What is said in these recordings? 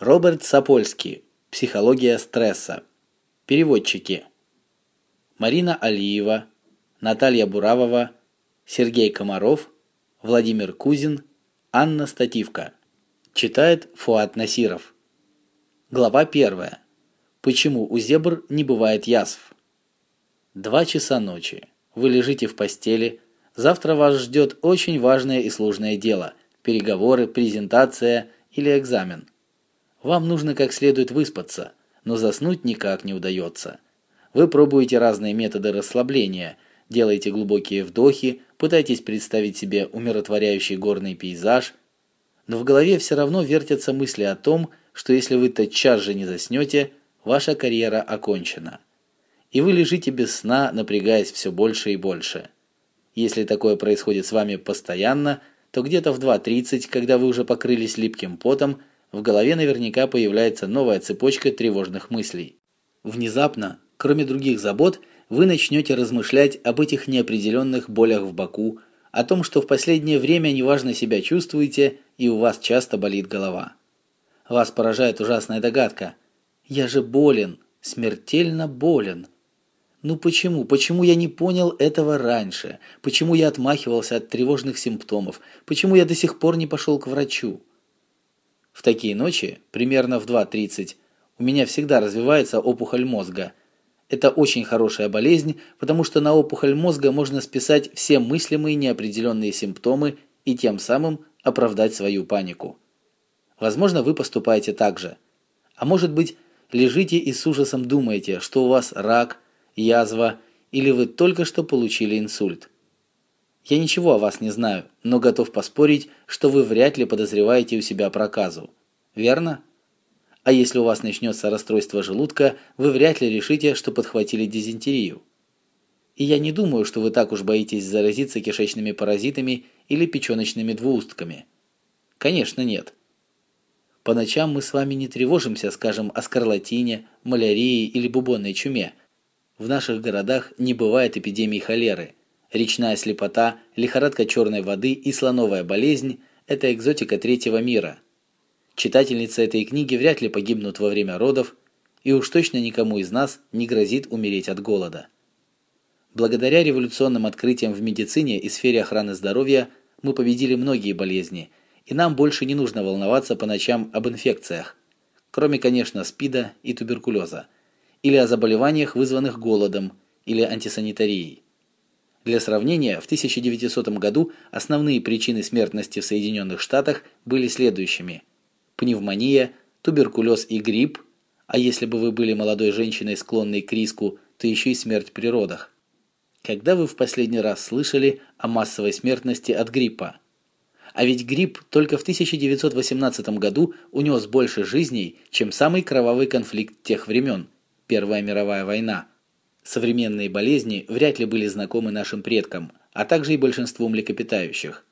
Роберт Сапольский. Психология стресса. Переводчики. Марина Алиева, Наталья Буравова, Сергей Комаров, Владимир Кузин, Анна Стативка. Читает Фуат Насиров. Глава первая. Почему у зебр не бывает язв? Два часа ночи. Вы лежите в постели. Завтра вас ждет очень важное и сложное дело. Переговоры, презентация или экзамен. Вам нужно как следует выспаться, но заснуть никак не удается. Вы пробуете разные методы расслабления, делаете глубокие вдохи, пытаетесь представить себе умиротворяющий горный пейзаж, но в голове все равно вертятся мысли о том, что если вы тотчас же не заснете, ваша карьера окончена. И вы лежите без сна, напрягаясь все больше и больше. Если такое происходит с вами постоянно, то где-то в 2.30, когда вы уже покрылись липким потом, в голове наверняка появляется новая цепочка тревожных мыслей. Внезапно, кроме других забот, вы начнете размышлять об этих неопределенных болях в боку, о том, что в последнее время неважно себя чувствуете и у вас часто болит голова. Вас поражает ужасная догадка. «Я же болен, смертельно болен». Ну почему? Почему я не понял этого раньше? Почему я отмахивался от тревожных симптомов? Почему я до сих пор не пошел к врачу? В такие ночи, примерно в 2.30, у меня всегда развивается опухоль мозга. Это очень хорошая болезнь, потому что на опухоль мозга можно списать все мыслимые неопределенные симптомы и тем самым оправдать свою панику. Возможно, вы поступаете так же. А может быть, лежите и с ужасом думаете, что у вас рак, язва или вы только что получили инсульт. Я ничего о вас не знаю, но готов поспорить, что вы вряд ли подозреваете у себя проказу. Верно? А если у вас начнется расстройство желудка, вы вряд ли решите, что подхватили дизентерию. И я не думаю, что вы так уж боитесь заразиться кишечными паразитами или печёночными двуустками. Конечно, нет. По ночам мы с вами не тревожимся, скажем, о скарлатине, малярии или бубонной чуме. В наших городах не бывает эпидемий холеры – речная слепота, лихорадка черной воды и слоновая болезнь – это экзотика третьего мира. Читательницы этой книги вряд ли погибнут во время родов, и уж точно никому из нас не грозит умереть от голода. Благодаря революционным открытиям в медицине и сфере охраны здоровья мы победили многие болезни, и нам больше не нужно волноваться по ночам об инфекциях, кроме, конечно, СПИДа и туберкулеза, или о заболеваниях, вызванных голодом или антисанитарией. Для сравнения, в 1900 году основные причины смертности в Соединенных Штатах были следующими: пневмония, туберкулез и грипп, а если бы вы были молодой женщиной, склонной к риску, то еще и смерть при родах. Когда вы в последний раз слышали о массовой смертности от гриппа? А ведь грипп только в 1918 году унес больше жизней, чем самый кровавый конфликт тех времен – Первая мировая война. Современные болезни вряд ли были знакомы нашим предкам, а также и большинству млекопитающих.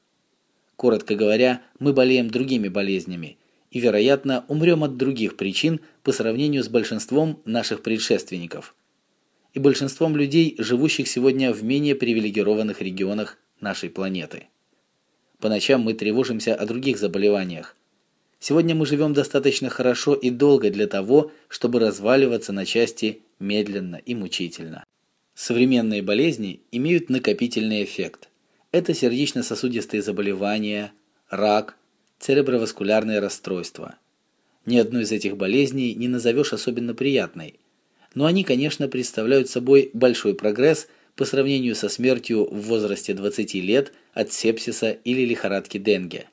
Коротко говоря, мы болеем другими болезнями и, вероятно, умрем от других причин по сравнению с большинством наших предшественников и большинством людей, живущих сегодня в менее привилегированных регионах нашей планеты. По ночам мы тревожимся о других заболеваниях. Сегодня мы живем достаточно хорошо и долго для того, чтобы разваливаться на части медленно и мучительно. Современные болезни имеют накопительный эффект. Это сердечно-сосудистые заболевания, рак, цереброваскулярные расстройства. Ни одну из этих болезней не назовешь особенно приятной, но они, конечно, представляют собой большой прогресс по сравнению со смертью в возрасте 20 лет от сепсиса или лихорадки Денге.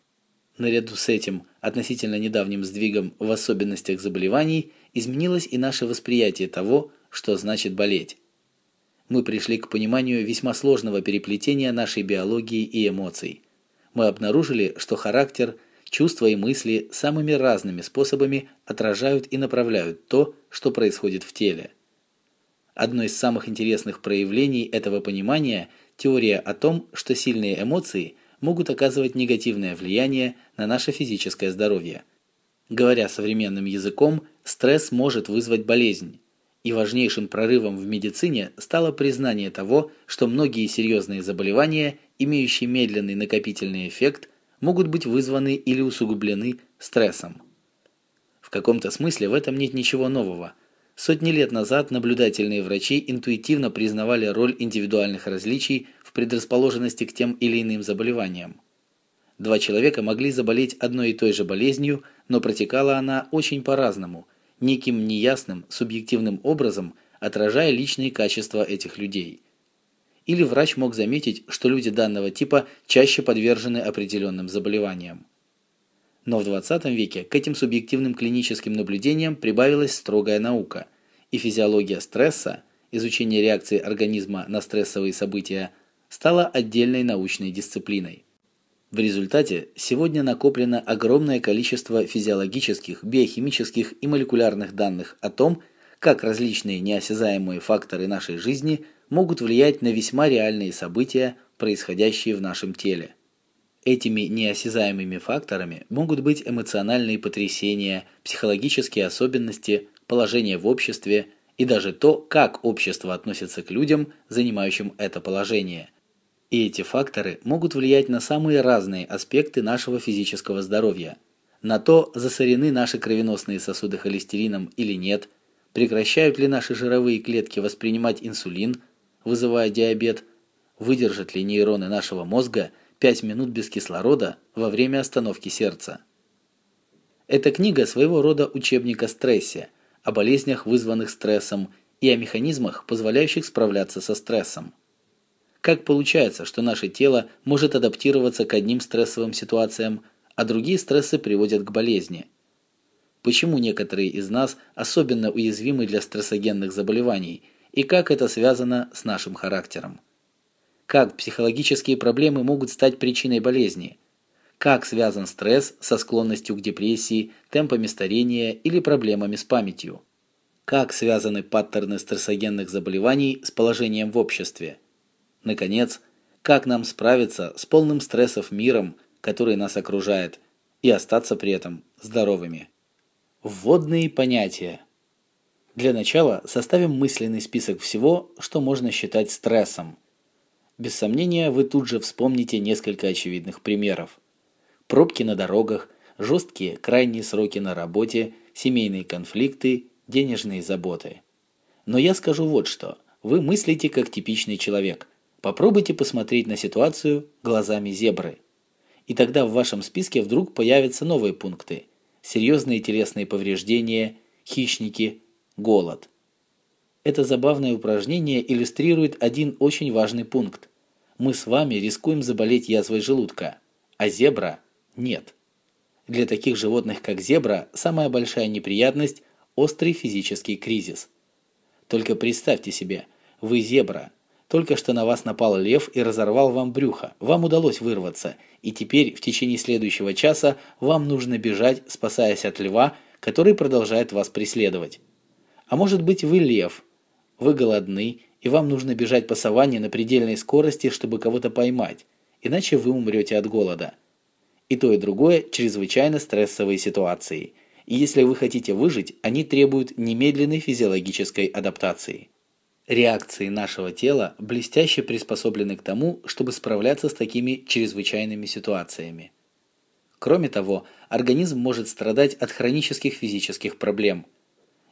Наряду с этим относительно недавним сдвигом в особенностях заболеваний изменилось и наше восприятие того, что значит болеть. Мы пришли к пониманию весьма сложного переплетения нашей биологии и эмоций. Мы обнаружили, что характер, чувства и мысли самыми разными способами отражают и направляют то, что происходит в теле. Одно из самых интересных проявлений этого понимания – теория о том, что сильные эмоции могут оказывать негативное влияние на наше физическое здоровье. Говоря современным языком, стресс может вызвать болезнь. И важнейшим прорывом в медицине стало признание того, что многие серьезные заболевания, имеющие медленный накопительный эффект, могут быть вызваны или усугублены стрессом. В каком-то смысле в этом нет ничего нового. Сотни лет назад наблюдательные врачи интуитивно признавали роль индивидуальных различий предрасположенности к тем или иным заболеваниям. Два человека могли заболеть одной и той же болезнью, но протекала она очень по-разному, неким неясным, субъективным образом отражая личные качества этих людей. Или врач мог заметить, что люди данного типа чаще подвержены определенным заболеваниям. Но в 20 веке к этим субъективным клиническим наблюдениям прибавилась строгая наука, и физиология стресса, изучение реакции организма на стрессовые события, стала отдельной научной дисциплиной. В результате сегодня накоплено огромное количество физиологических, биохимических и молекулярных данных о том, как различные неосязаемые факторы нашей жизни могут влиять на весьма реальные события, происходящие в нашем теле. Этими неосязаемыми факторами могут быть эмоциональные потрясения, психологические особенности, положение в обществе и даже то, как общество относится к людям, занимающим это положение. И эти факторы могут влиять на самые разные аспекты нашего физического здоровья. На то, засорены наши кровеносные сосуды холестерином или нет, прекращают ли наши жировые клетки воспринимать инсулин, вызывая диабет, выдержат ли нейроны нашего мозга – 5 минут без кислорода во время остановки сердца. Эта книга своего рода учебник о стрессе, о болезнях, вызванных стрессом, и о механизмах, позволяющих справляться со стрессом. Как получается, что наше тело может адаптироваться к одним стрессовым ситуациям, а другие стрессы приводят к болезни? Почему некоторые из нас особенно уязвимы для стрессогенных заболеваний и как это связано с нашим характером? Как психологические проблемы могут стать причиной болезни? Как связан стресс со склонностью к депрессии, темпами старения или проблемами с памятью? Как связаны паттерны стрессогенных заболеваний с положением в обществе? Наконец, как нам справиться с полным стрессов миром, который нас окружает, и остаться при этом здоровыми? Вводные понятия. Для начала составим мысленный список всего, что можно считать стрессом – без сомнения, вы тут же вспомните несколько очевидных примеров. Пробки на дорогах, жесткие крайние сроки на работе, семейные конфликты, денежные заботы. Но я скажу вот что. Вы мыслите как типичный человек. Попробуйте посмотреть на ситуацию глазами зебры. И тогда в вашем списке вдруг появятся новые пункты. Серьезные телесные повреждения, хищники, голод – это забавное упражнение иллюстрирует один очень важный пункт. Мы с вами рискуем заболеть язвой желудка, а зебра – нет. Для таких животных, как зебра, самая большая неприятность – острый физический кризис. Только представьте себе, вы зебра, только что на вас напал лев и разорвал вам брюхо. Вам удалось вырваться, и теперь в течение следующего часа вам нужно бежать, спасаясь от льва, который продолжает вас преследовать. А может быть вы лев, вы голодны, и вам нужно бежать по саванне на предельной скорости, чтобы кого-то поймать, иначе вы умрете от голода. И то, и другое – чрезвычайно стрессовые ситуации. И если вы хотите выжить, они требуют немедленной физиологической адаптации. Реакции нашего тела блестяще приспособлены к тому, чтобы справляться с такими чрезвычайными ситуациями. Кроме того, организм может страдать от хронических физических проблем.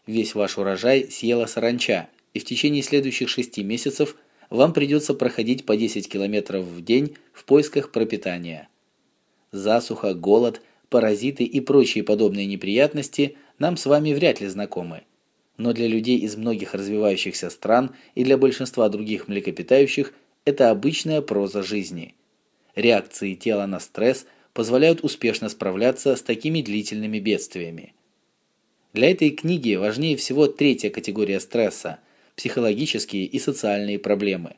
Весь ваш урожай съела саранча, и в течение следующих шести месяцев вам придется проходить по 10 километров в день в поисках пропитания. Засуха, голод, паразиты и прочие подобные неприятности нам с вами вряд ли знакомы. Но для людей из многих развивающихся стран и для большинства других млекопитающих это обычная проза жизни. Реакции тела на стресс позволяют успешно справляться с такими длительными бедствиями. Для этой книги важнее всего третья категория стресса – психологические и социальные проблемы.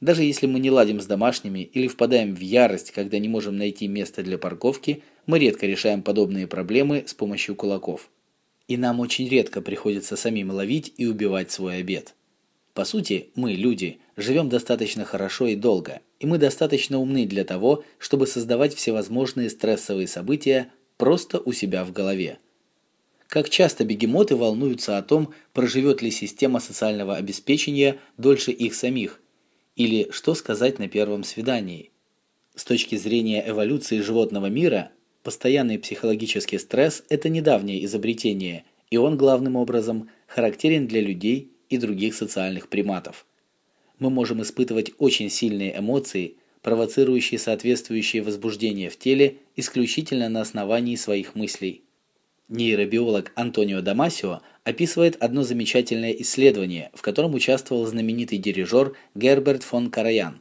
Даже если мы не ладим с домашними или впадаем в ярость, когда не можем найти место для парковки, мы редко решаем подобные проблемы с помощью кулаков. И нам очень редко приходится самим ловить и убивать свой обед. По сути, мы, люди, живем достаточно хорошо и долго, и мы достаточно умны для того, чтобы создавать всевозможные стрессовые события просто у себя в голове. Как часто бегемоты волнуются о том, проживет ли система социального обеспечения дольше их самих, или что сказать на первом свидании. С точки зрения эволюции животного мира, Постоянный психологический стресс – это недавнее изобретение, и он главным образом характерен для людей и других социальных приматов. Мы можем испытывать очень сильные эмоции, провоцирующие соответствующие возбуждения в теле исключительно на основании своих мыслей. Нейробиолог Антонио Дамасио описывает одно замечательное исследование, в котором участвовал знаменитый дирижер Герберт фон Караян.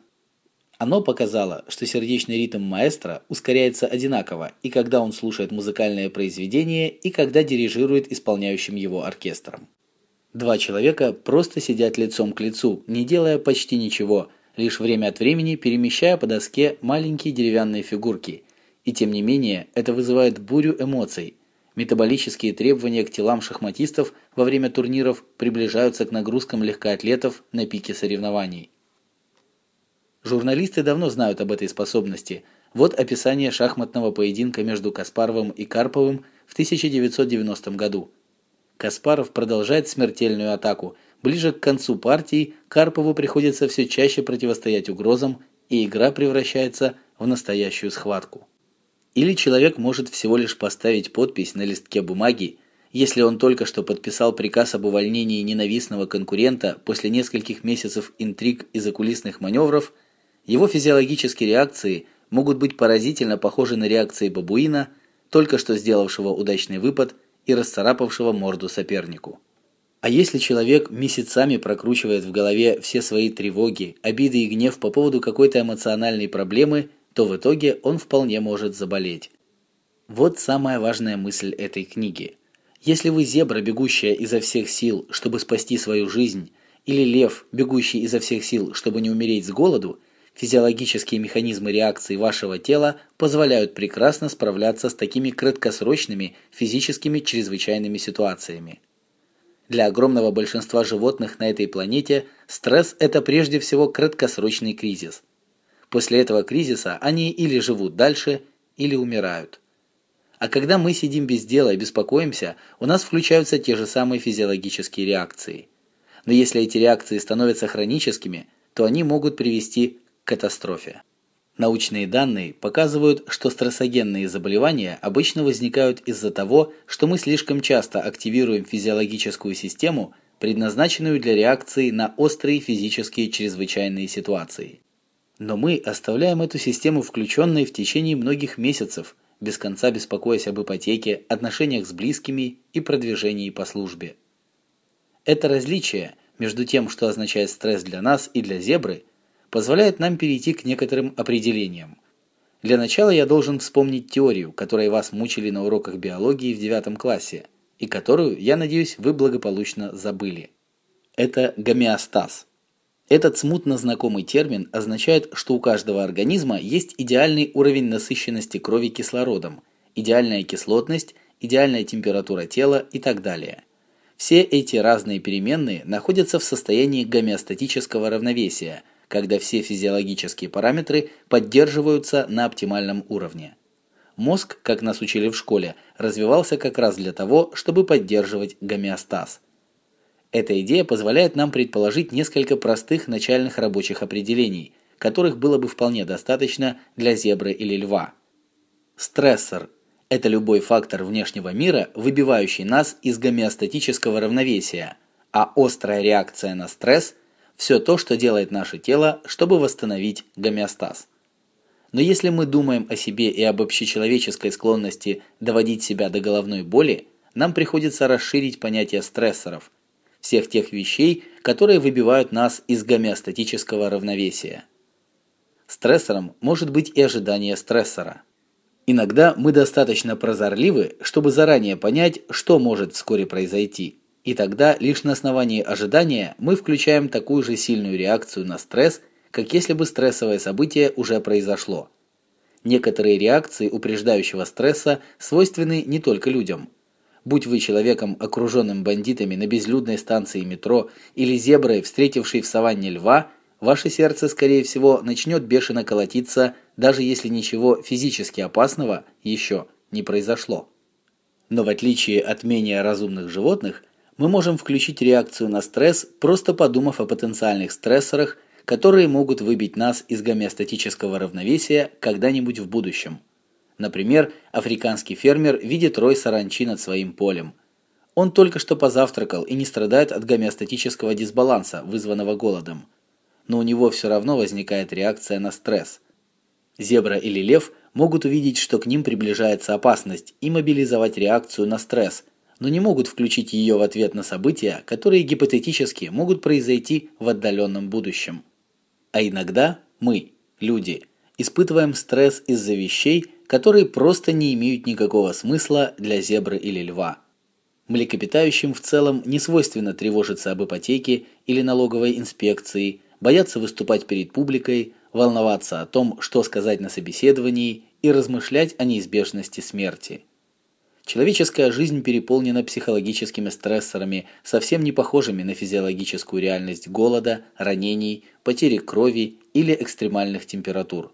Оно показало, что сердечный ритм маэстро ускоряется одинаково и когда он слушает музыкальное произведение, и когда дирижирует исполняющим его оркестром. Два человека просто сидят лицом к лицу, не делая почти ничего, лишь время от времени перемещая по доске маленькие деревянные фигурки. И тем не менее, это вызывает бурю эмоций. Метаболические требования к телам шахматистов во время турниров приближаются к нагрузкам легкоатлетов на пике соревнований. Журналисты давно знают об этой способности. Вот описание шахматного поединка между Каспаровым и Карповым в 1990 году. Каспаров продолжает смертельную атаку. Ближе к концу партии Карпову приходится все чаще противостоять угрозам, и игра превращается в настоящую схватку. Или человек может всего лишь поставить подпись на листке бумаги, если он только что подписал приказ об увольнении ненавистного конкурента после нескольких месяцев интриг и закулисных маневров – его физиологические реакции могут быть поразительно похожи на реакции бабуина, только что сделавшего удачный выпад и расцарапавшего морду сопернику. А если человек месяцами прокручивает в голове все свои тревоги, обиды и гнев по поводу какой-то эмоциональной проблемы, то в итоге он вполне может заболеть. Вот самая важная мысль этой книги. Если вы зебра, бегущая изо всех сил, чтобы спасти свою жизнь, или лев, бегущий изо всех сил, чтобы не умереть с голоду – Физиологические механизмы реакции вашего тела позволяют прекрасно справляться с такими краткосрочными физическими чрезвычайными ситуациями. Для огромного большинства животных на этой планете стресс – это прежде всего краткосрочный кризис. После этого кризиса они или живут дальше, или умирают. А когда мы сидим без дела и беспокоимся, у нас включаются те же самые физиологические реакции. Но если эти реакции становятся хроническими, то они могут привести катастрофе. Научные данные показывают, что стрессогенные заболевания обычно возникают из-за того, что мы слишком часто активируем физиологическую систему, предназначенную для реакции на острые физические чрезвычайные ситуации. Но мы оставляем эту систему включенной в течение многих месяцев, без конца беспокоясь об ипотеке, отношениях с близкими и продвижении по службе. Это различие между тем, что означает стресс для нас и для зебры – позволяет нам перейти к некоторым определениям. Для начала я должен вспомнить теорию, которой вас мучили на уроках биологии в девятом классе, и которую, я надеюсь, вы благополучно забыли. Это гомеостаз. Этот смутно знакомый термин означает, что у каждого организма есть идеальный уровень насыщенности крови кислородом, идеальная кислотность, идеальная температура тела и так далее. Все эти разные переменные находятся в состоянии гомеостатического равновесия – когда все физиологические параметры поддерживаются на оптимальном уровне. Мозг, как нас учили в школе, развивался как раз для того, чтобы поддерживать гомеостаз. Эта идея позволяет нам предположить несколько простых начальных рабочих определений, которых было бы вполне достаточно для зебры или льва. Стрессор – это любой фактор внешнего мира, выбивающий нас из гомеостатического равновесия, а острая реакция на стресс – все то, что делает наше тело, чтобы восстановить гомеостаз. Но если мы думаем о себе и об общечеловеческой склонности доводить себя до головной боли, нам приходится расширить понятие стрессоров, всех тех вещей, которые выбивают нас из гомеостатического равновесия. Стрессором может быть и ожидание стрессора. Иногда мы достаточно прозорливы, чтобы заранее понять, что может вскоре произойти – и тогда лишь на основании ожидания мы включаем такую же сильную реакцию на стресс, как если бы стрессовое событие уже произошло. Некоторые реакции упреждающего стресса свойственны не только людям. Будь вы человеком, окруженным бандитами на безлюдной станции метро или зеброй, встретившей в саванне льва, ваше сердце, скорее всего, начнет бешено колотиться, даже если ничего физически опасного еще не произошло. Но в отличие от менее разумных животных, мы можем включить реакцию на стресс, просто подумав о потенциальных стрессорах, которые могут выбить нас из гомеостатического равновесия когда-нибудь в будущем. Например, африканский фермер видит рой саранчи над своим полем. Он только что позавтракал и не страдает от гомеостатического дисбаланса, вызванного голодом. Но у него все равно возникает реакция на стресс. Зебра или лев могут увидеть, что к ним приближается опасность, и мобилизовать реакцию на стресс, но не могут включить ее в ответ на события, которые гипотетически могут произойти в отдаленном будущем. А иногда мы, люди, испытываем стресс из-за вещей, которые просто не имеют никакого смысла для зебры или льва. Млекопитающим в целом не свойственно тревожиться об ипотеке или налоговой инспекции, бояться выступать перед публикой, волноваться о том, что сказать на собеседовании и размышлять о неизбежности смерти. Человеческая жизнь переполнена психологическими стрессорами, совсем не похожими на физиологическую реальность голода, ранений, потери крови или экстремальных температур.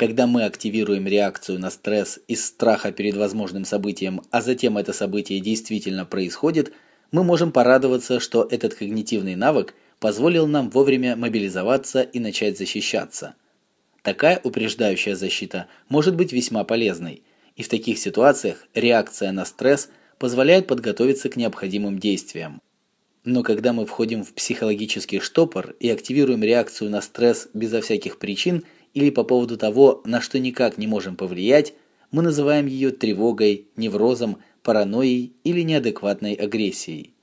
Когда мы активируем реакцию на стресс из страха перед возможным событием, а затем это событие действительно происходит, мы можем порадоваться, что этот когнитивный навык позволил нам вовремя мобилизоваться и начать защищаться. Такая упреждающая защита может быть весьма полезной, и в таких ситуациях реакция на стресс позволяет подготовиться к необходимым действиям. Но когда мы входим в психологический штопор и активируем реакцию на стресс безо всяких причин – или по поводу того, на что никак не можем повлиять, мы называем ее тревогой, неврозом, паранойей или неадекватной агрессией.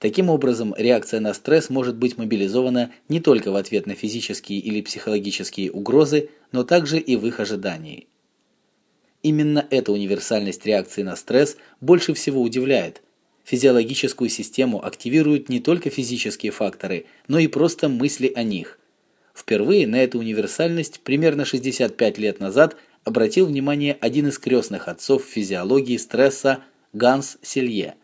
Таким образом, реакция на стресс может быть мобилизована не только в ответ на физические или психологические угрозы, но также и в их ожидании. Именно эта универсальность реакции на стресс больше всего удивляет. Физиологическую систему активируют не только физические факторы, но и просто мысли о них. Впервые на эту универсальность примерно 65 лет назад обратил внимание один из крестных отцов физиологии стресса Ганс Селье.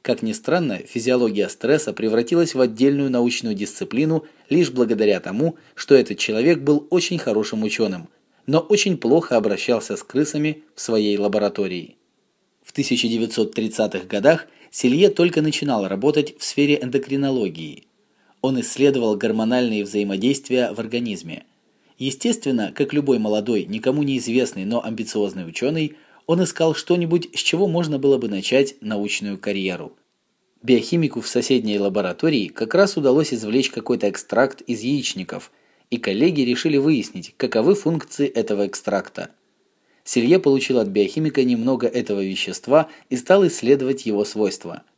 Как ни странно, физиология стресса превратилась в отдельную научную дисциплину лишь благодаря тому, что этот человек был очень хорошим ученым, но очень плохо обращался с крысами в своей лаборатории. В 1930-х годах Селье только начинал работать в сфере эндокринологии – он исследовал гормональные взаимодействия в организме. Естественно, как любой молодой, никому неизвестный, но амбициозный ученый, он искал что-нибудь, с чего можно было бы начать научную карьеру. Биохимику в соседней лаборатории как раз удалось извлечь какой-то экстракт из яичников, и коллеги решили выяснить, каковы функции этого экстракта. Селье получил от биохимика немного этого вещества и стал исследовать его свойства –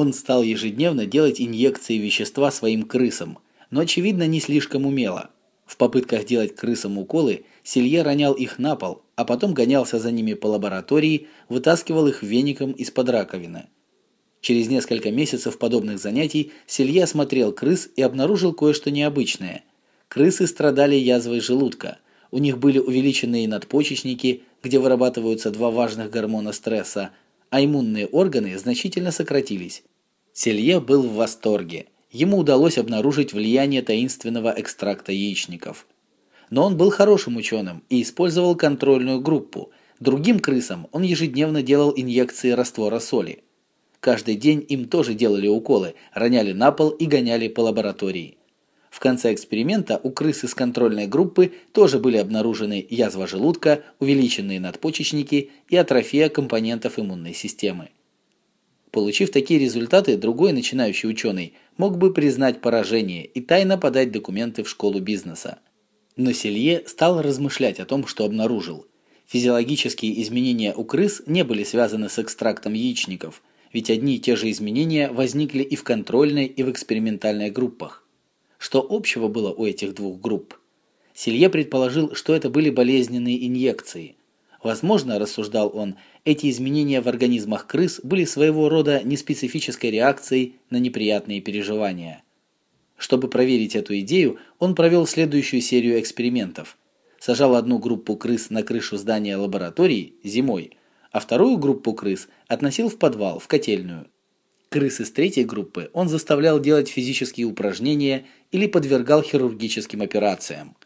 он стал ежедневно делать инъекции вещества своим крысам, но очевидно не слишком умело. В попытках делать крысам уколы Селье ронял их на пол, а потом гонялся за ними по лаборатории, вытаскивал их веником из-под раковины. Через несколько месяцев подобных занятий Селье осмотрел крыс и обнаружил кое-что необычное. Крысы страдали язвой желудка. У них были увеличенные надпочечники, где вырабатываются два важных гормона стресса – а иммунные органы значительно сократились. Селье был в восторге. Ему удалось обнаружить влияние таинственного экстракта яичников. Но он был хорошим ученым и использовал контрольную группу. Другим крысам он ежедневно делал инъекции раствора соли. Каждый день им тоже делали уколы, роняли на пол и гоняли по лаборатории. В конце эксперимента у крыс из контрольной группы тоже были обнаружены язва желудка, увеличенные надпочечники и атрофия компонентов иммунной системы. Получив такие результаты, другой начинающий ученый мог бы признать поражение и тайно подать документы в школу бизнеса. Но Селье стал размышлять о том, что обнаружил. Физиологические изменения у крыс не были связаны с экстрактом яичников, ведь одни и те же изменения возникли и в контрольной, и в экспериментальной группах. Что общего было у этих двух групп? Селье предположил, что это были болезненные инъекции. Возможно, рассуждал он, эти изменения в организмах крыс были своего рода неспецифической реакцией на неприятные переживания. Чтобы проверить эту идею, он провел следующую серию экспериментов. Сажал одну группу крыс на крышу здания лаборатории зимой, а вторую группу крыс относил в подвал, в котельную. Крыс из третьей группы он заставлял делать физические упражнения или подвергал хирургическим операциям.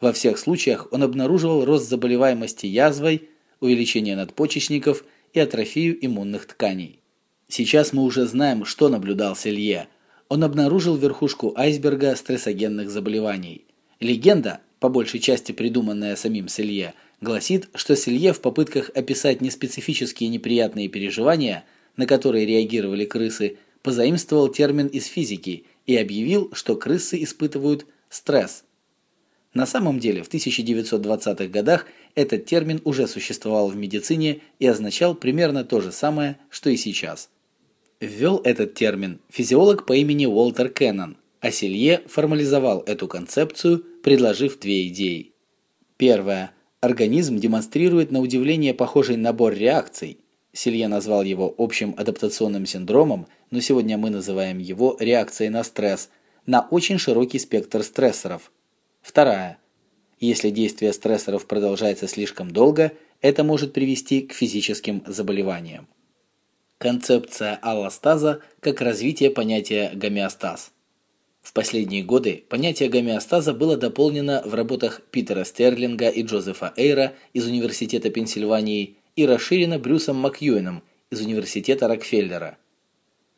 Во всех случаях он обнаруживал рост заболеваемости язвой, увеличение надпочечников и атрофию иммунных тканей. Сейчас мы уже знаем, что наблюдал Селье. Он обнаружил верхушку айсберга стрессогенных заболеваний. Легенда, по большей части придуманная самим Селье, гласит, что Селье в попытках описать неспецифические неприятные переживания, на которые реагировали крысы, позаимствовал термин из физики и объявил, что крысы испытывают стресс. На самом деле, в 1920-х годах этот термин уже существовал в медицине и означал примерно то же самое, что и сейчас. Ввел этот термин физиолог по имени Уолтер Кеннон, а Селье формализовал эту концепцию, предложив две идеи. Первая. Организм демонстрирует на удивление похожий набор реакций. Селье назвал его общим адаптационным синдромом, но сегодня мы называем его реакцией на стресс, на очень широкий спектр стрессоров. Вторая. Если действие стрессоров продолжается слишком долго, это может привести к физическим заболеваниям. Концепция аллостаза как развитие понятия гомеостаз. В последние годы понятие гомеостаза было дополнено в работах Питера Стерлинга и Джозефа Эйра из Университета Пенсильвании и расширено Брюсом Макьюином из Университета Рокфеллера.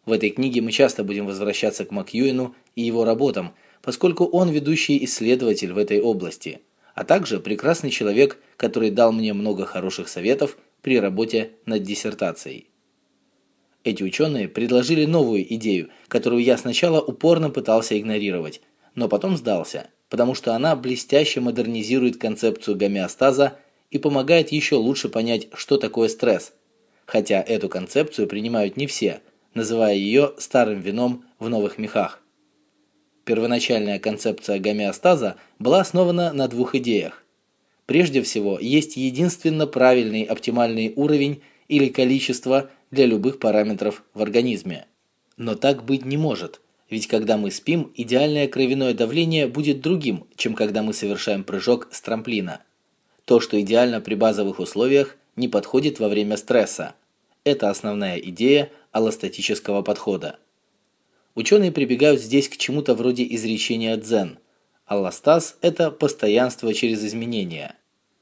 В этой книге мы часто будем возвращаться к Макьюину и его работам, поскольку он ведущий исследователь в этой области, а также прекрасный человек, который дал мне много хороших советов при работе над диссертацией. Эти ученые предложили новую идею, которую я сначала упорно пытался игнорировать, но потом сдался, потому что она блестяще модернизирует концепцию гомеостаза и помогает еще лучше понять, что такое стресс. Хотя эту концепцию принимают не все, называя ее старым вином в новых мехах. Первоначальная концепция гомеостаза была основана на двух идеях. Прежде всего, есть единственно правильный оптимальный уровень или количество для любых параметров в организме. Но так быть не может, ведь когда мы спим, идеальное кровяное давление будет другим, чем когда мы совершаем прыжок с трамплина. То, что идеально при базовых условиях, не подходит во время стресса. Это основная идея аллостатического подхода. Ученые прибегают здесь к чему-то вроде изречения дзен. Аллостаз – это постоянство через изменения.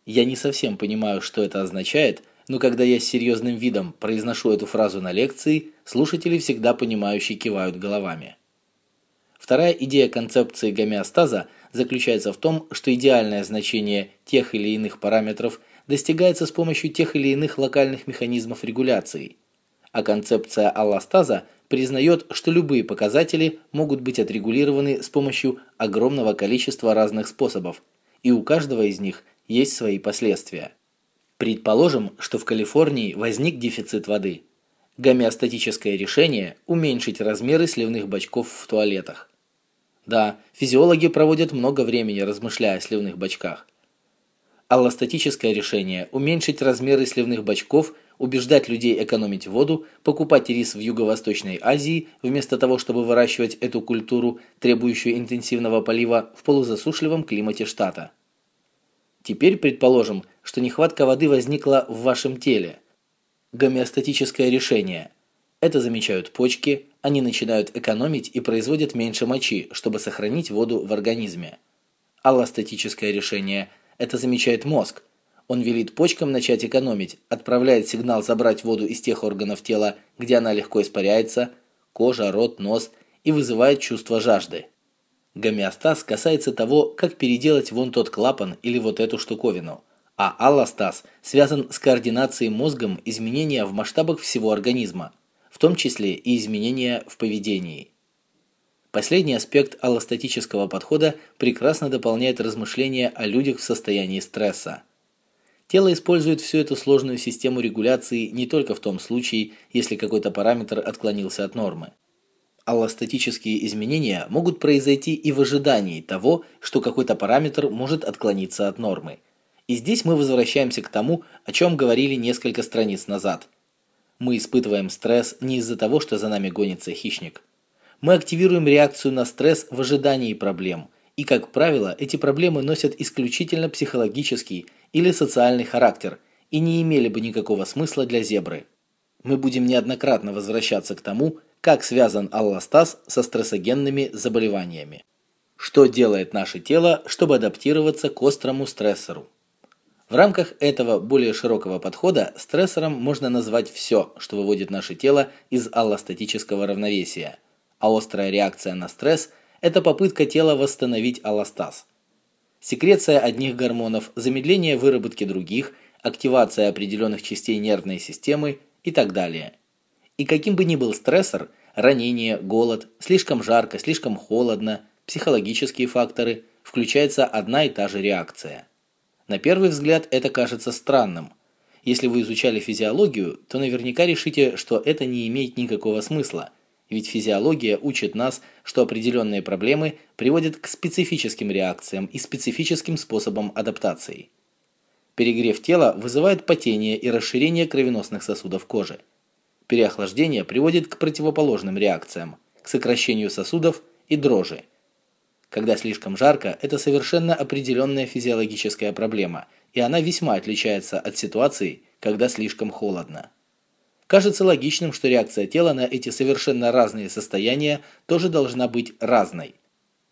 Я не совсем понимаю, что это означает – но когда я с серьезным видом произношу эту фразу на лекции, слушатели всегда понимающе кивают головами. Вторая идея концепции гомеостаза заключается в том, что идеальное значение тех или иных параметров достигается с помощью тех или иных локальных механизмов регуляции. А концепция аллостаза признает, что любые показатели могут быть отрегулированы с помощью огромного количества разных способов, и у каждого из них есть свои последствия. Предположим, что в Калифорнии возник дефицит воды. Гомеостатическое решение – уменьшить размеры сливных бачков в туалетах. Да, физиологи проводят много времени, размышляя о сливных бачках. Аллостатическое решение – уменьшить размеры сливных бачков, убеждать людей экономить воду, покупать рис в Юго-Восточной Азии, вместо того, чтобы выращивать эту культуру, требующую интенсивного полива в полузасушливом климате штата. Теперь предположим, что нехватка воды возникла в вашем теле. Гомеостатическое решение. Это замечают почки, они начинают экономить и производят меньше мочи, чтобы сохранить воду в организме. Аллостатическое решение. Это замечает мозг. Он велит почкам начать экономить, отправляет сигнал забрать воду из тех органов тела, где она легко испаряется, кожа, рот, нос, и вызывает чувство жажды. Гомеостаз касается того, как переделать вон тот клапан или вот эту штуковину. А аллостаз связан с координацией мозгом изменения в масштабах всего организма, в том числе и изменения в поведении. Последний аспект аллостатического подхода прекрасно дополняет размышления о людях в состоянии стресса. Тело использует всю эту сложную систему регуляции не только в том случае, если какой-то параметр отклонился от нормы. Аллостатические изменения могут произойти и в ожидании того, что какой-то параметр может отклониться от нормы. И здесь мы возвращаемся к тому, о чем говорили несколько страниц назад. Мы испытываем стресс не из-за того, что за нами гонится хищник. Мы активируем реакцию на стресс в ожидании проблем. И, как правило, эти проблемы носят исключительно психологический или социальный характер и не имели бы никакого смысла для зебры. Мы будем неоднократно возвращаться к тому, как связан аллостаз со стрессогенными заболеваниями? Что делает наше тело, чтобы адаптироваться к острому стрессору? В рамках этого более широкого подхода стрессором можно назвать все, что выводит наше тело из аллостатического равновесия. А острая реакция на стресс – это попытка тела восстановить аллостаз. секреция одних гормонов, замедление выработки других, активация определенных частей нервной системы и так далее. И каким бы ни был стрессор, ранение, голод, слишком жарко, слишком холодно, психологические факторы, включается одна и та же реакция. На первый взгляд это кажется странным. Если вы изучали физиологию, то наверняка решите, что это не имеет никакого смысла, ведь физиология учит нас, что определенные проблемы приводят к специфическим реакциям и специфическим способам адаптации. Перегрев тела вызывает потение и расширение кровеносных сосудов кожи. Переохлаждение приводит к противоположным реакциям, к сокращению сосудов и дрожи. Когда слишком жарко, это совершенно определенная физиологическая проблема, и она весьма отличается от ситуации, когда слишком холодно. Кажется логичным, что реакция тела на эти совершенно разные состояния тоже должна быть разной.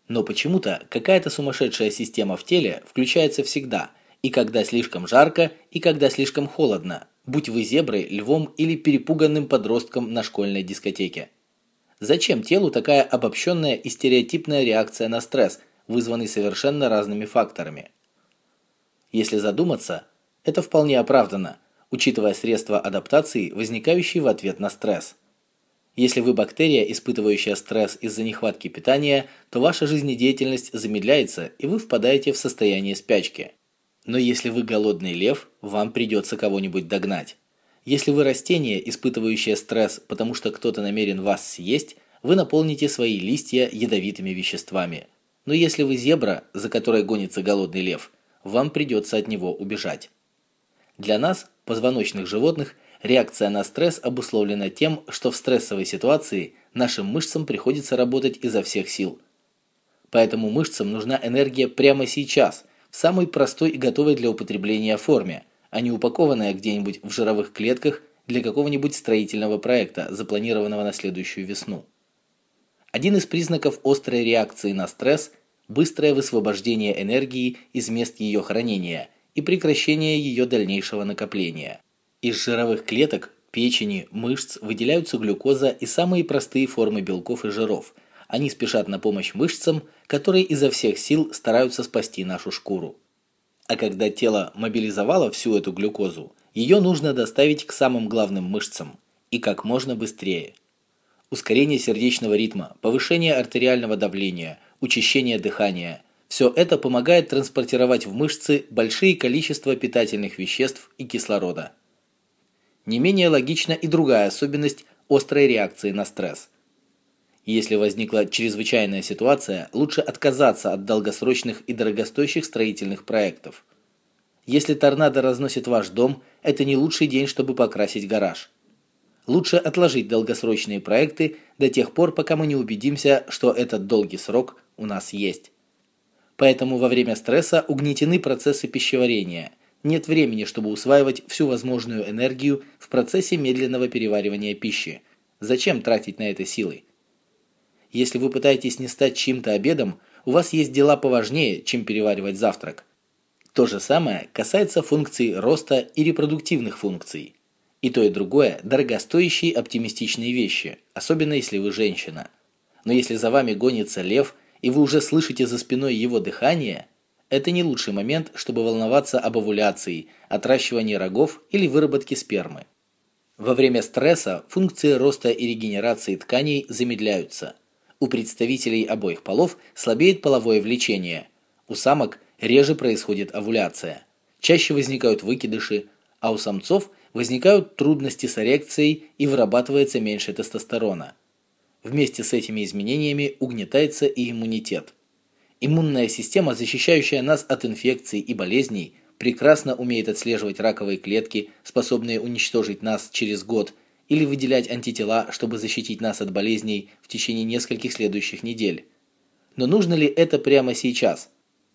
Но почему-то какая-то сумасшедшая система в теле включается всегда, и когда слишком жарко, и когда слишком холодно, будь вы зеброй, львом или перепуганным подростком на школьной дискотеке. Зачем телу такая обобщенная и стереотипная реакция на стресс, вызванный совершенно разными факторами? Если задуматься, это вполне оправдано, учитывая средства адаптации, возникающие в ответ на стресс. Если вы бактерия, испытывающая стресс из-за нехватки питания, то ваша жизнедеятельность замедляется, и вы впадаете в состояние спячки. Но если вы голодный лев, вам придется кого-нибудь догнать. Если вы растение, испытывающее стресс, потому что кто-то намерен вас съесть, вы наполните свои листья ядовитыми веществами. Но если вы зебра, за которой гонится голодный лев, вам придется от него убежать. Для нас, позвоночных животных, реакция на стресс обусловлена тем, что в стрессовой ситуации нашим мышцам приходится работать изо всех сил. Поэтому мышцам нужна энергия прямо сейчас, в самой простой и готовой для употребления форме – а не упакованная где-нибудь в жировых клетках для какого-нибудь строительного проекта, запланированного на следующую весну. Один из признаков острой реакции на стресс – быстрое высвобождение энергии из мест ее хранения и прекращение ее дальнейшего накопления. Из жировых клеток, печени, мышц выделяются глюкоза и самые простые формы белков и жиров. Они спешат на помощь мышцам, которые изо всех сил стараются спасти нашу шкуру. А когда тело мобилизовало всю эту глюкозу, ее нужно доставить к самым главным мышцам и как можно быстрее. Ускорение сердечного ритма, повышение артериального давления, учащение дыхания – все это помогает транспортировать в мышцы большие количества питательных веществ и кислорода. Не менее логична и другая особенность острой реакции на стресс. Если возникла чрезвычайная ситуация, лучше отказаться от долгосрочных и дорогостоящих строительных проектов. Если торнадо разносит ваш дом, это не лучший день, чтобы покрасить гараж. Лучше отложить долгосрочные проекты до тех пор, пока мы не убедимся, что этот долгий срок у нас есть. Поэтому во время стресса угнетены процессы пищеварения. Нет времени, чтобы усваивать всю возможную энергию в процессе медленного переваривания пищи. Зачем тратить на это силы? Если вы пытаетесь не стать чьим-то обедом, у вас есть дела поважнее, чем переваривать завтрак. То же самое касается функций роста и репродуктивных функций. И то, и другое – дорогостоящие оптимистичные вещи, особенно если вы женщина. Но если за вами гонится лев, и вы уже слышите за спиной его дыхание, это не лучший момент, чтобы волноваться об овуляции, отращивании рогов или выработке спермы. Во время стресса функции роста и регенерации тканей замедляются – у представителей обоих полов слабеет половое влечение. У самок реже происходит овуляция. Чаще возникают выкидыши, а у самцов возникают трудности с эрекцией и вырабатывается меньше тестостерона. Вместе с этими изменениями угнетается и иммунитет. Иммунная система, защищающая нас от инфекций и болезней, прекрасно умеет отслеживать раковые клетки, способные уничтожить нас через год – или выделять антитела, чтобы защитить нас от болезней в течение нескольких следующих недель. Но нужно ли это прямо сейчас?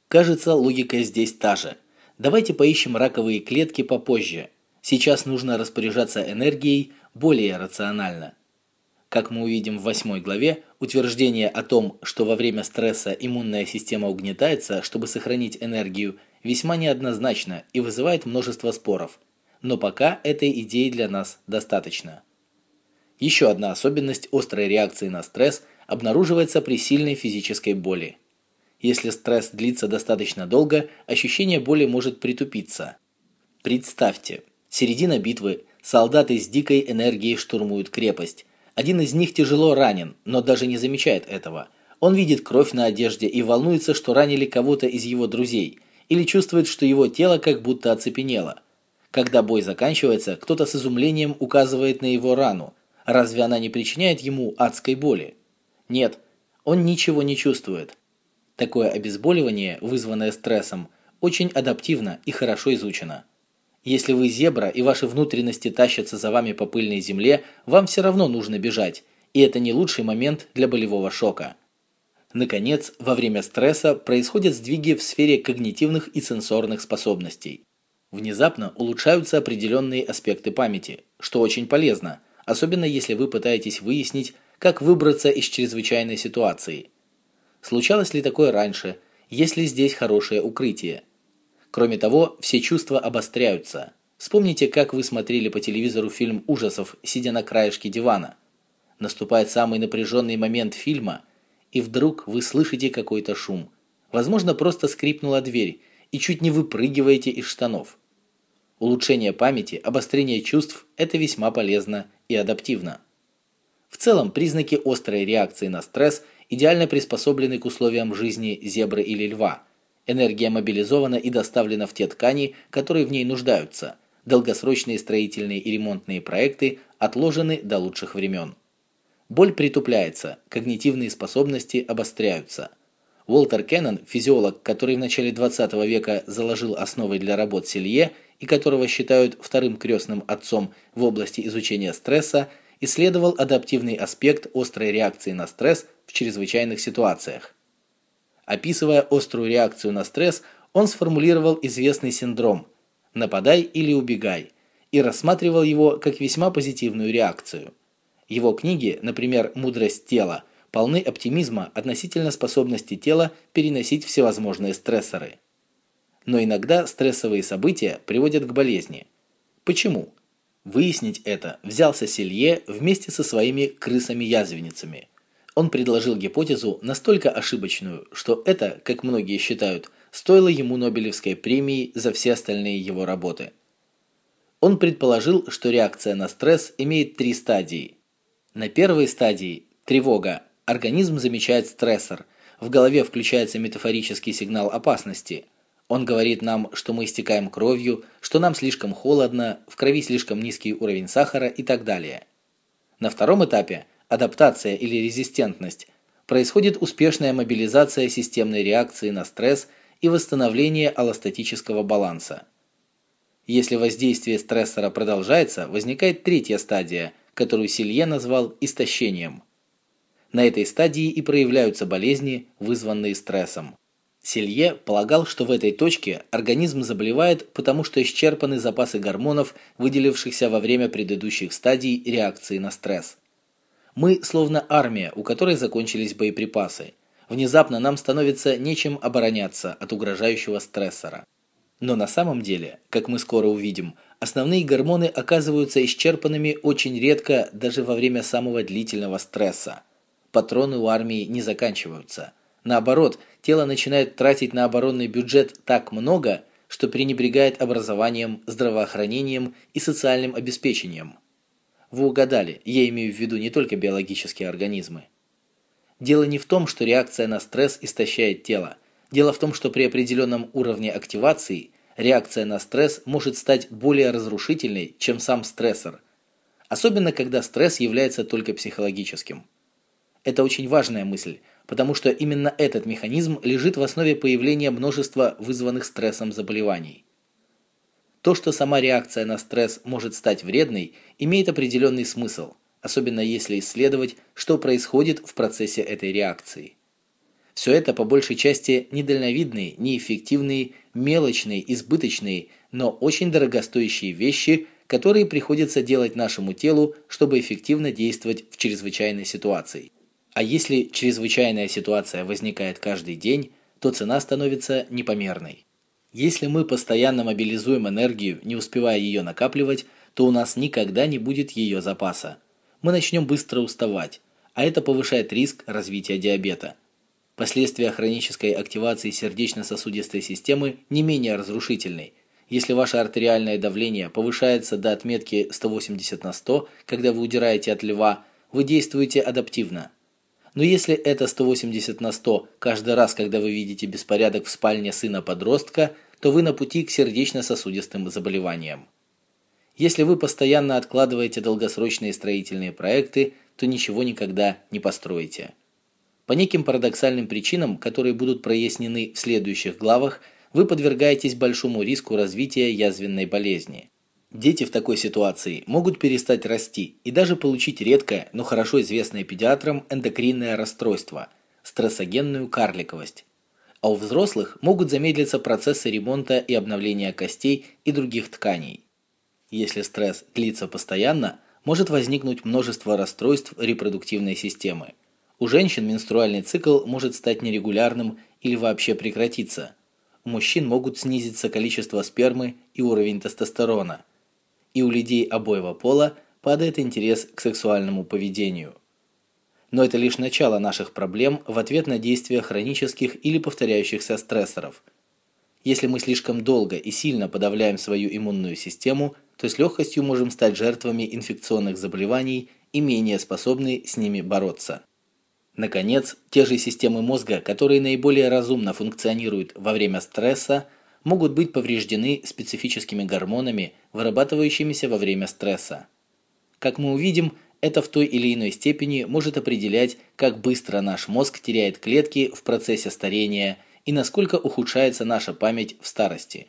Кажется, логика здесь та же. Давайте поищем раковые клетки попозже. Сейчас нужно распоряжаться энергией более рационально. Как мы увидим в восьмой главе, утверждение о том, что во время стресса иммунная система угнетается, чтобы сохранить энергию, весьма неоднозначно и вызывает множество споров – но пока этой идеи для нас достаточно. Еще одна особенность острой реакции на стресс обнаруживается при сильной физической боли. Если стресс длится достаточно долго, ощущение боли может притупиться. Представьте, середина битвы, солдаты с дикой энергией штурмуют крепость. Один из них тяжело ранен, но даже не замечает этого. Он видит кровь на одежде и волнуется, что ранили кого-то из его друзей, или чувствует, что его тело как будто оцепенело. Когда бой заканчивается, кто-то с изумлением указывает на его рану. Разве она не причиняет ему адской боли? Нет, он ничего не чувствует. Такое обезболивание, вызванное стрессом, очень адаптивно и хорошо изучено. Если вы зебра и ваши внутренности тащатся за вами по пыльной земле, вам все равно нужно бежать, и это не лучший момент для болевого шока. Наконец, во время стресса происходят сдвиги в сфере когнитивных и сенсорных способностей. Внезапно улучшаются определенные аспекты памяти, что очень полезно, особенно если вы пытаетесь выяснить, как выбраться из чрезвычайной ситуации. Случалось ли такое раньше? Есть ли здесь хорошее укрытие? Кроме того, все чувства обостряются. Вспомните, как вы смотрели по телевизору фильм ужасов, сидя на краешке дивана. Наступает самый напряженный момент фильма, и вдруг вы слышите какой-то шум. Возможно, просто скрипнула дверь, и чуть не выпрыгиваете из штанов. Улучшение памяти, обострение чувств – это весьма полезно и адаптивно. В целом, признаки острой реакции на стресс идеально приспособлены к условиям жизни зебры или льва. Энергия мобилизована и доставлена в те ткани, которые в ней нуждаются. Долгосрочные строительные и ремонтные проекты отложены до лучших времен. Боль притупляется, когнитивные способности обостряются. Уолтер Кеннон, физиолог, который в начале 20 века заложил основы для работ Селье и которого считают вторым крестным отцом в области изучения стресса, исследовал адаптивный аспект острой реакции на стресс в чрезвычайных ситуациях. Описывая острую реакцию на стресс, он сформулировал известный синдром «нападай или убегай» и рассматривал его как весьма позитивную реакцию. Его книги, например, «Мудрость тела», полны оптимизма относительно способности тела переносить всевозможные стрессоры. Но иногда стрессовые события приводят к болезни. Почему? Выяснить это взялся Селье вместе со своими крысами-язвенницами. Он предложил гипотезу настолько ошибочную, что это, как многие считают, стоило ему Нобелевской премии за все остальные его работы. Он предположил, что реакция на стресс имеет три стадии. На первой стадии – тревога. Организм замечает стрессор. В голове включается метафорический сигнал опасности – он говорит нам, что мы истекаем кровью, что нам слишком холодно, в крови слишком низкий уровень сахара и так далее. На втором этапе, адаптация или резистентность, происходит успешная мобилизация системной реакции на стресс и восстановление аллостатического баланса. Если воздействие стрессора продолжается, возникает третья стадия, которую Силье назвал истощением. На этой стадии и проявляются болезни, вызванные стрессом. Селье полагал, что в этой точке организм заболевает, потому что исчерпаны запасы гормонов, выделившихся во время предыдущих стадий реакции на стресс. Мы словно армия, у которой закончились боеприпасы. Внезапно нам становится нечем обороняться от угрожающего стрессора. Но на самом деле, как мы скоро увидим, основные гормоны оказываются исчерпанными очень редко даже во время самого длительного стресса. Патроны у армии не заканчиваются – Наоборот, тело начинает тратить на оборонный бюджет так много, что пренебрегает образованием, здравоохранением и социальным обеспечением. Вы угадали, я имею в виду не только биологические организмы. Дело не в том, что реакция на стресс истощает тело. Дело в том, что при определенном уровне активации реакция на стресс может стать более разрушительной, чем сам стрессор. Особенно, когда стресс является только психологическим. Это очень важная мысль, потому что именно этот механизм лежит в основе появления множества вызванных стрессом заболеваний. То, что сама реакция на стресс может стать вредной, имеет определенный смысл, особенно если исследовать, что происходит в процессе этой реакции. Все это по большей части недальновидные, неэффективные, мелочные, избыточные, но очень дорогостоящие вещи, которые приходится делать нашему телу, чтобы эффективно действовать в чрезвычайной ситуации. А если чрезвычайная ситуация возникает каждый день, то цена становится непомерной. Если мы постоянно мобилизуем энергию, не успевая ее накапливать, то у нас никогда не будет ее запаса. Мы начнем быстро уставать, а это повышает риск развития диабета. Последствия хронической активации сердечно-сосудистой системы не менее разрушительны. Если ваше артериальное давление повышается до отметки 180 на 100, когда вы удираете от льва, вы действуете адаптивно. Но если это 180 на 100 каждый раз, когда вы видите беспорядок в спальне сына-подростка, то вы на пути к сердечно-сосудистым заболеваниям. Если вы постоянно откладываете долгосрочные строительные проекты, то ничего никогда не построите. По неким парадоксальным причинам, которые будут прояснены в следующих главах, вы подвергаетесь большому риску развития язвенной болезни. Дети в такой ситуации могут перестать расти и даже получить редкое, но хорошо известное педиатрам эндокринное расстройство – стрессогенную карликовость. А у взрослых могут замедлиться процессы ремонта и обновления костей и других тканей. Если стресс длится постоянно, может возникнуть множество расстройств репродуктивной системы – у женщин менструальный цикл может стать нерегулярным или вообще прекратиться. У мужчин могут снизиться количество спермы и уровень тестостерона. И у людей обоего пола падает интерес к сексуальному поведению. Но это лишь начало наших проблем в ответ на действия хронических или повторяющихся стрессоров. Если мы слишком долго и сильно подавляем свою иммунную систему, то с легкостью можем стать жертвами инфекционных заболеваний и менее способны с ними бороться. Наконец, те же системы мозга, которые наиболее разумно функционируют во время стресса, могут быть повреждены специфическими гормонами, вырабатывающимися во время стресса. Как мы увидим, это в той или иной степени может определять, как быстро наш мозг теряет клетки в процессе старения и насколько ухудшается наша память в старости.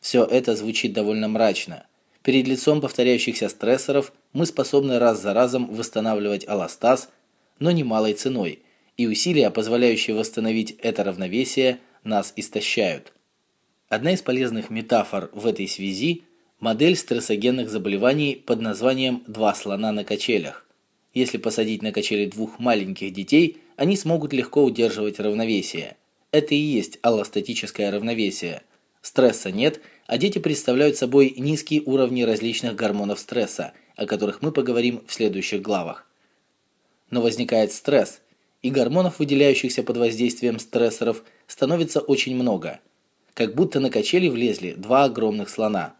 Все это звучит довольно мрачно. Перед лицом повторяющихся стрессоров мы способны раз за разом восстанавливать аластаз – но немалой ценой, и усилия, позволяющие восстановить это равновесие, нас истощают. Одна из полезных метафор в этой связи – модель стрессогенных заболеваний под названием «два слона на качелях». Если посадить на качели двух маленьких детей, они смогут легко удерживать равновесие. Это и есть аллостатическое равновесие. Стресса нет, а дети представляют собой низкие уровни различных гормонов стресса, о которых мы поговорим в следующих главах но возникает стресс, и гормонов, выделяющихся под воздействием стрессоров, становится очень много. Как будто на качели влезли два огромных слона.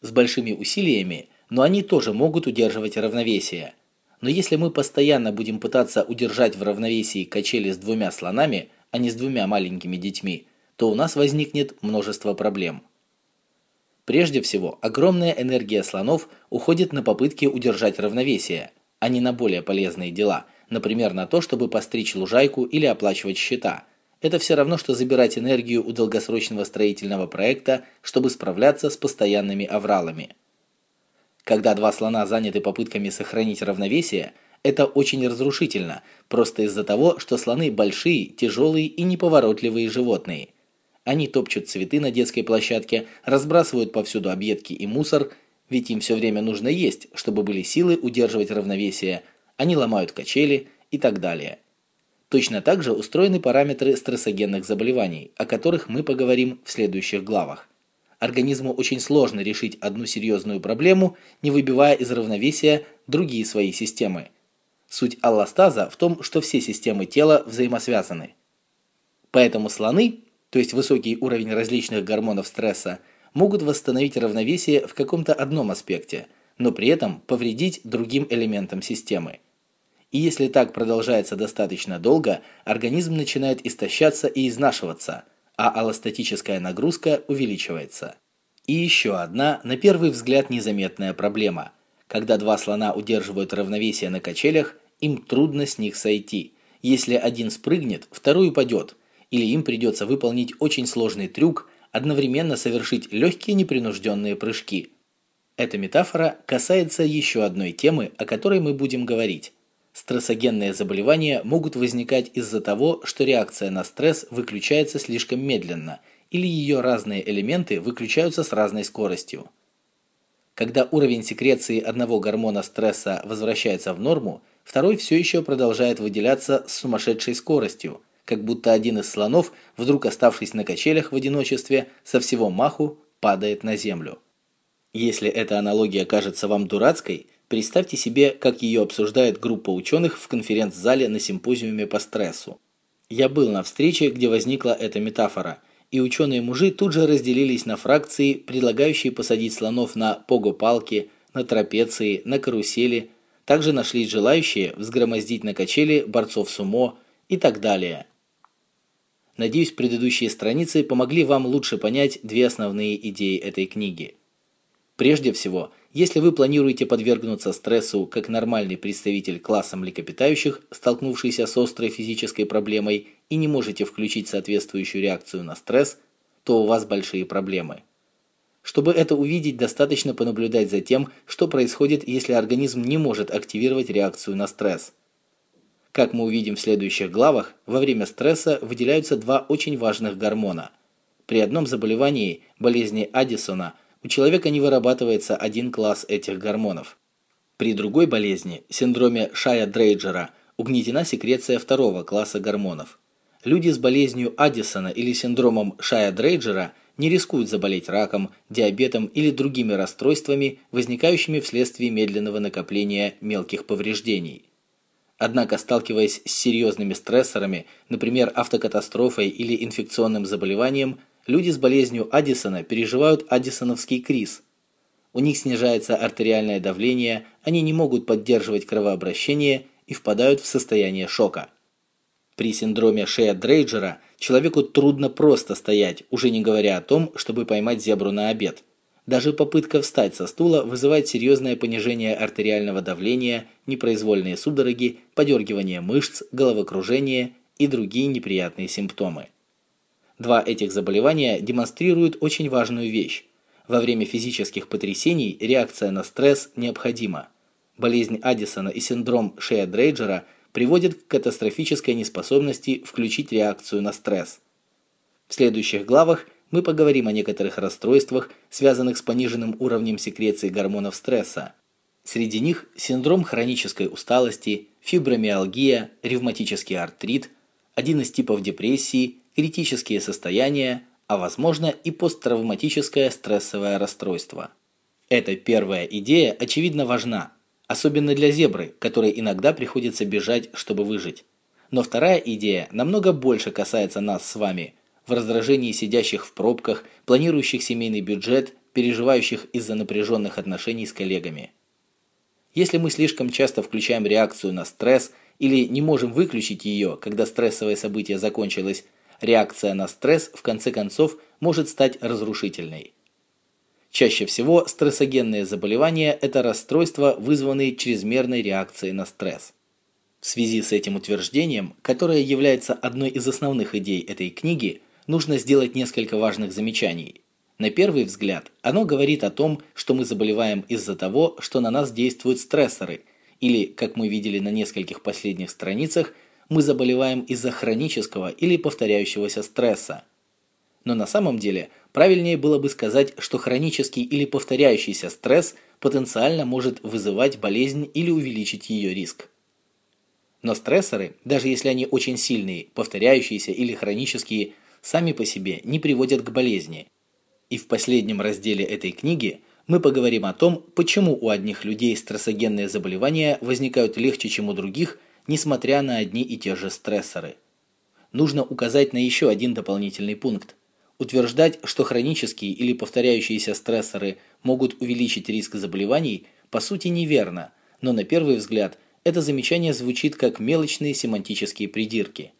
С большими усилиями, но они тоже могут удерживать равновесие. Но если мы постоянно будем пытаться удержать в равновесии качели с двумя слонами, а не с двумя маленькими детьми, то у нас возникнет множество проблем. Прежде всего, огромная энергия слонов уходит на попытки удержать равновесие – а не на более полезные дела, например, на то, чтобы постричь лужайку или оплачивать счета. Это все равно, что забирать энергию у долгосрочного строительного проекта, чтобы справляться с постоянными авралами. Когда два слона заняты попытками сохранить равновесие, это очень разрушительно, просто из-за того, что слоны большие, тяжелые и неповоротливые животные. Они топчут цветы на детской площадке, разбрасывают повсюду объедки и мусор – ведь им все время нужно есть, чтобы были силы удерживать равновесие, они ломают качели и так далее. Точно так же устроены параметры стрессогенных заболеваний, о которых мы поговорим в следующих главах. Организму очень сложно решить одну серьезную проблему, не выбивая из равновесия другие свои системы. Суть аллостаза в том, что все системы тела взаимосвязаны. Поэтому слоны, то есть высокий уровень различных гормонов стресса – могут восстановить равновесие в каком-то одном аспекте, но при этом повредить другим элементам системы. И если так продолжается достаточно долго, организм начинает истощаться и изнашиваться, а аллостатическая нагрузка увеличивается. И еще одна, на первый взгляд, незаметная проблема. Когда два слона удерживают равновесие на качелях, им трудно с них сойти. Если один спрыгнет, второй упадет, или им придется выполнить очень сложный трюк, одновременно совершить легкие непринужденные прыжки. Эта метафора касается еще одной темы, о которой мы будем говорить. Стрессогенные заболевания могут возникать из-за того, что реакция на стресс выключается слишком медленно, или ее разные элементы выключаются с разной скоростью. Когда уровень секреции одного гормона стресса возвращается в норму, второй все еще продолжает выделяться с сумасшедшей скоростью – как будто один из слонов, вдруг оставшись на качелях в одиночестве, со всего маху падает на землю. Если эта аналогия кажется вам дурацкой, представьте себе, как ее обсуждает группа ученых в конференц-зале на симпозиуме по стрессу. Я был на встрече, где возникла эта метафора, и ученые-мужи тут же разделились на фракции, предлагающие посадить слонов на пого-палки, на трапеции, на карусели. Также нашлись желающие взгромоздить на качели борцов сумо и так далее. Надеюсь, предыдущие страницы помогли вам лучше понять две основные идеи этой книги. Прежде всего – если вы планируете подвергнуться стрессу как нормальный представитель класса млекопитающих, столкнувшийся с острой физической проблемой и не можете включить соответствующую реакцию на стресс, то у вас большие проблемы. Чтобы это увидеть, достаточно понаблюдать за тем, что происходит, если организм не может активировать реакцию на стресс. Как мы увидим в следующих главах, во время стресса выделяются два очень важных гормона. При одном заболевании, болезни Аддисона, у человека не вырабатывается один класс этих гормонов. При другой болезни, синдроме Шая-Дрейджера, угнетена секреция второго класса гормонов. Люди с болезнью Аддисона или синдромом Шая-Дрейджера не рискуют заболеть раком, диабетом или другими расстройствами, возникающими вследствие медленного накопления мелких повреждений. Однако, сталкиваясь с серьезными стрессорами, например, автокатастрофой или инфекционным заболеванием, Люди с болезнью Аддисона переживают аддисоновский криз. У них снижается артериальное давление, они не могут поддерживать кровообращение и впадают в состояние шока. При синдроме Шея-Дрейджера человеку трудно просто стоять, уже не говоря о том, чтобы поймать зебру на обед. Даже попытка встать со стула вызывает серьезное понижение артериального давления, непроизвольные судороги, подергивание мышц, головокружение и другие неприятные симптомы. Два этих заболевания демонстрируют очень важную вещь. Во время физических потрясений реакция на стресс необходима. Болезнь Аддисона и синдром Шея-Дрейджера приводят к катастрофической неспособности включить реакцию на стресс. В следующих главах мы поговорим о некоторых расстройствах, связанных с пониженным уровнем секреции гормонов стресса. Среди них синдром хронической усталости, фибромиалгия, ревматический артрит, один из типов депрессии критические состояния, а возможно и посттравматическое стрессовое расстройство. Эта первая идея очевидно важна, особенно для зебры, которой иногда приходится бежать, чтобы выжить. Но вторая идея намного больше касается нас с вами, в раздражении сидящих в пробках, планирующих семейный бюджет, переживающих из-за напряженных отношений с коллегами. Если мы слишком часто включаем реакцию на стресс или не можем выключить ее, когда стрессовое событие закончилось, реакция на стресс в конце концов может стать разрушительной. Чаще всего стрессогенные заболевания – это расстройства, вызванные чрезмерной реакцией на стресс. В связи с этим утверждением, которое является одной из основных идей этой книги, нужно сделать несколько важных замечаний. На первый взгляд, оно говорит о том, что мы заболеваем из-за того, что на нас действуют стрессоры, или, как мы видели на нескольких последних страницах, мы заболеваем из-за хронического или повторяющегося стресса. Но на самом деле правильнее было бы сказать, что хронический или повторяющийся стресс потенциально может вызывать болезнь или увеличить ее риск. Но стрессоры, даже если они очень сильные, повторяющиеся или хронические, сами по себе не приводят к болезни. И в последнем разделе этой книги мы поговорим о том, почему у одних людей стрессогенные заболевания возникают легче, чем у других – несмотря на одни и те же стрессоры. Нужно указать на еще один дополнительный пункт. Утверждать, что хронические или повторяющиеся стрессоры могут увеличить риск заболеваний, по сути неверно, но на первый взгляд это замечание звучит как мелочные семантические придирки.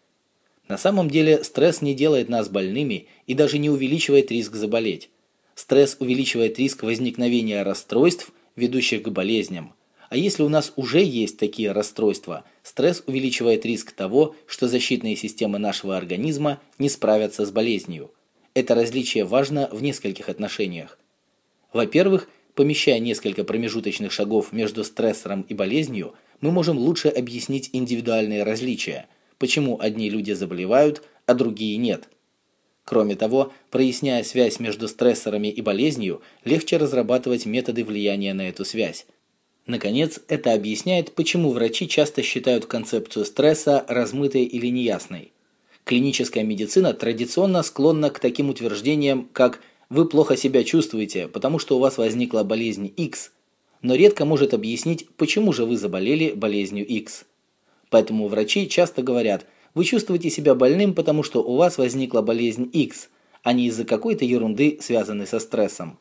На самом деле стресс не делает нас больными и даже не увеличивает риск заболеть. Стресс увеличивает риск возникновения расстройств, ведущих к болезням – а если у нас уже есть такие расстройства, стресс увеличивает риск того, что защитные системы нашего организма не справятся с болезнью. Это различие важно в нескольких отношениях. Во-первых, помещая несколько промежуточных шагов между стрессором и болезнью, мы можем лучше объяснить индивидуальные различия, почему одни люди заболевают, а другие нет. Кроме того, проясняя связь между стрессорами и болезнью, легче разрабатывать методы влияния на эту связь, Наконец, это объясняет, почему врачи часто считают концепцию стресса размытой или неясной. Клиническая медицина традиционно склонна к таким утверждениям, как «вы плохо себя чувствуете, потому что у вас возникла болезнь X», но редко может объяснить, почему же вы заболели болезнью X. Поэтому врачи часто говорят Вы чувствуете себя больным, потому что у вас возникла болезнь X, а не из-за какой-то ерунды, связанной со стрессом.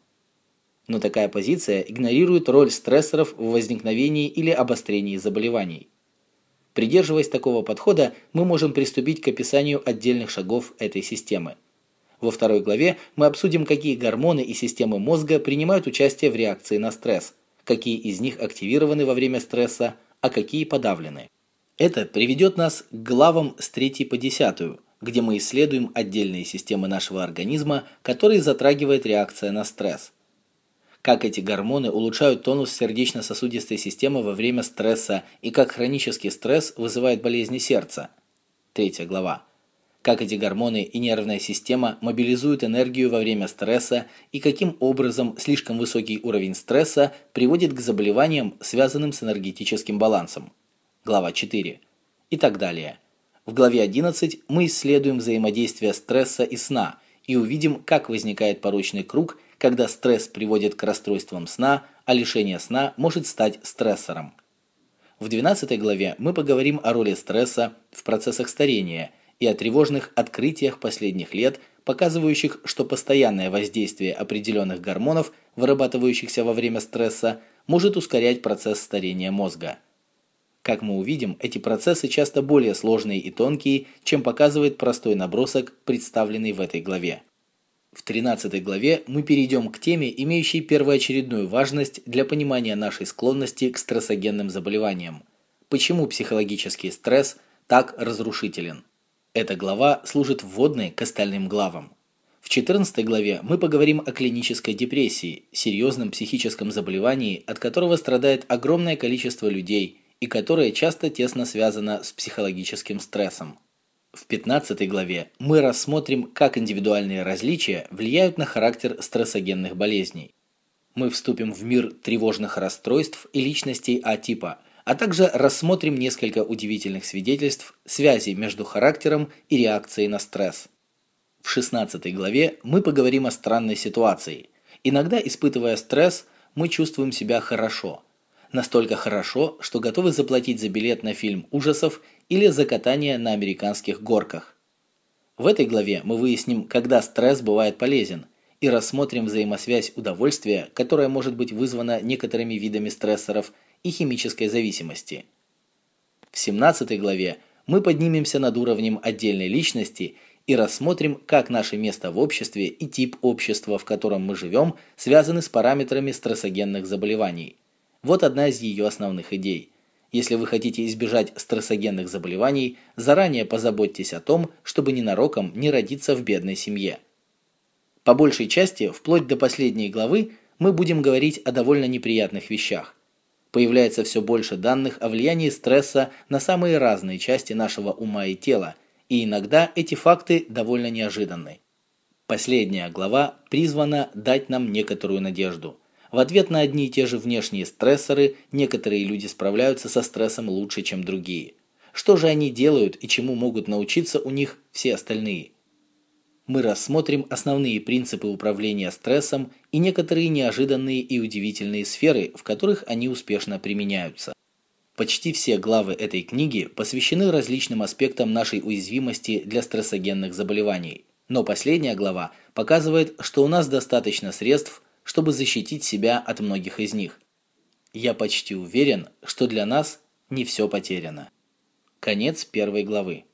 Но такая позиция игнорирует роль стрессоров в возникновении или обострении заболеваний. Придерживаясь такого подхода, мы можем приступить к описанию отдельных шагов этой системы. Во второй главе мы обсудим, какие гормоны и системы мозга принимают участие в реакции на стресс, какие из них активированы во время стресса, а какие подавлены. Это приведет нас к главам с 3 по 10, где мы исследуем отдельные системы нашего организма, которые затрагивает реакция на стресс – как эти гормоны улучшают тонус сердечно-сосудистой системы во время стресса и как хронический стресс вызывает болезни сердца. Третья глава. Как эти гормоны и нервная система мобилизуют энергию во время стресса и каким образом слишком высокий уровень стресса приводит к заболеваниям, связанным с энергетическим балансом. Глава 4. И так далее. В главе 11 мы исследуем взаимодействие стресса и сна и увидим, как возникает порочный круг – когда стресс приводит к расстройствам сна, а лишение сна может стать стрессором. В 12 главе мы поговорим о роли стресса в процессах старения и о тревожных открытиях последних лет, показывающих, что постоянное воздействие определенных гормонов, вырабатывающихся во время стресса, может ускорять процесс старения мозга. Как мы увидим, эти процессы часто более сложные и тонкие, чем показывает простой набросок, представленный в этой главе. В 13 главе мы перейдем к теме, имеющей первоочередную важность для понимания нашей склонности к стрессогенным заболеваниям. Почему психологический стресс так разрушителен? Эта глава служит вводной к остальным главам. В 14 главе мы поговорим о клинической депрессии, серьезном психическом заболевании, от которого страдает огромное количество людей и которое часто тесно связано с психологическим стрессом. В 15 главе мы рассмотрим, как индивидуальные различия влияют на характер стрессогенных болезней. Мы вступим в мир тревожных расстройств и личностей А-типа, а также рассмотрим несколько удивительных свидетельств связи между характером и реакцией на стресс. В 16 главе мы поговорим о странной ситуации. Иногда, испытывая стресс, мы чувствуем себя хорошо. Настолько хорошо, что готовы заплатить за билет на фильм ужасов или за катание на американских горках. В этой главе мы выясним, когда стресс бывает полезен, и рассмотрим взаимосвязь удовольствия, которая может быть вызвана некоторыми видами стрессоров и химической зависимости. В 17 главе мы поднимемся над уровнем отдельной личности и рассмотрим, как наше место в обществе и тип общества, в котором мы живем, связаны с параметрами стрессогенных заболеваний. Вот одна из ее основных идей. Если вы хотите избежать стрессогенных заболеваний, заранее позаботьтесь о том, чтобы ненароком не родиться в бедной семье. По большей части, вплоть до последней главы, мы будем говорить о довольно неприятных вещах. Появляется все больше данных о влиянии стресса на самые разные части нашего ума и тела, и иногда эти факты довольно неожиданны. Последняя глава призвана дать нам некоторую надежду. В ответ на одни и те же внешние стрессоры некоторые люди справляются со стрессом лучше, чем другие. Что же они делают и чему могут научиться у них все остальные? Мы рассмотрим основные принципы управления стрессом и некоторые неожиданные и удивительные сферы, в которых они успешно применяются. Почти все главы этой книги посвящены различным аспектам нашей уязвимости для стрессогенных заболеваний. Но последняя глава показывает, что у нас достаточно средств, чтобы защитить себя от многих из них. Я почти уверен, что для нас не все потеряно. Конец первой главы.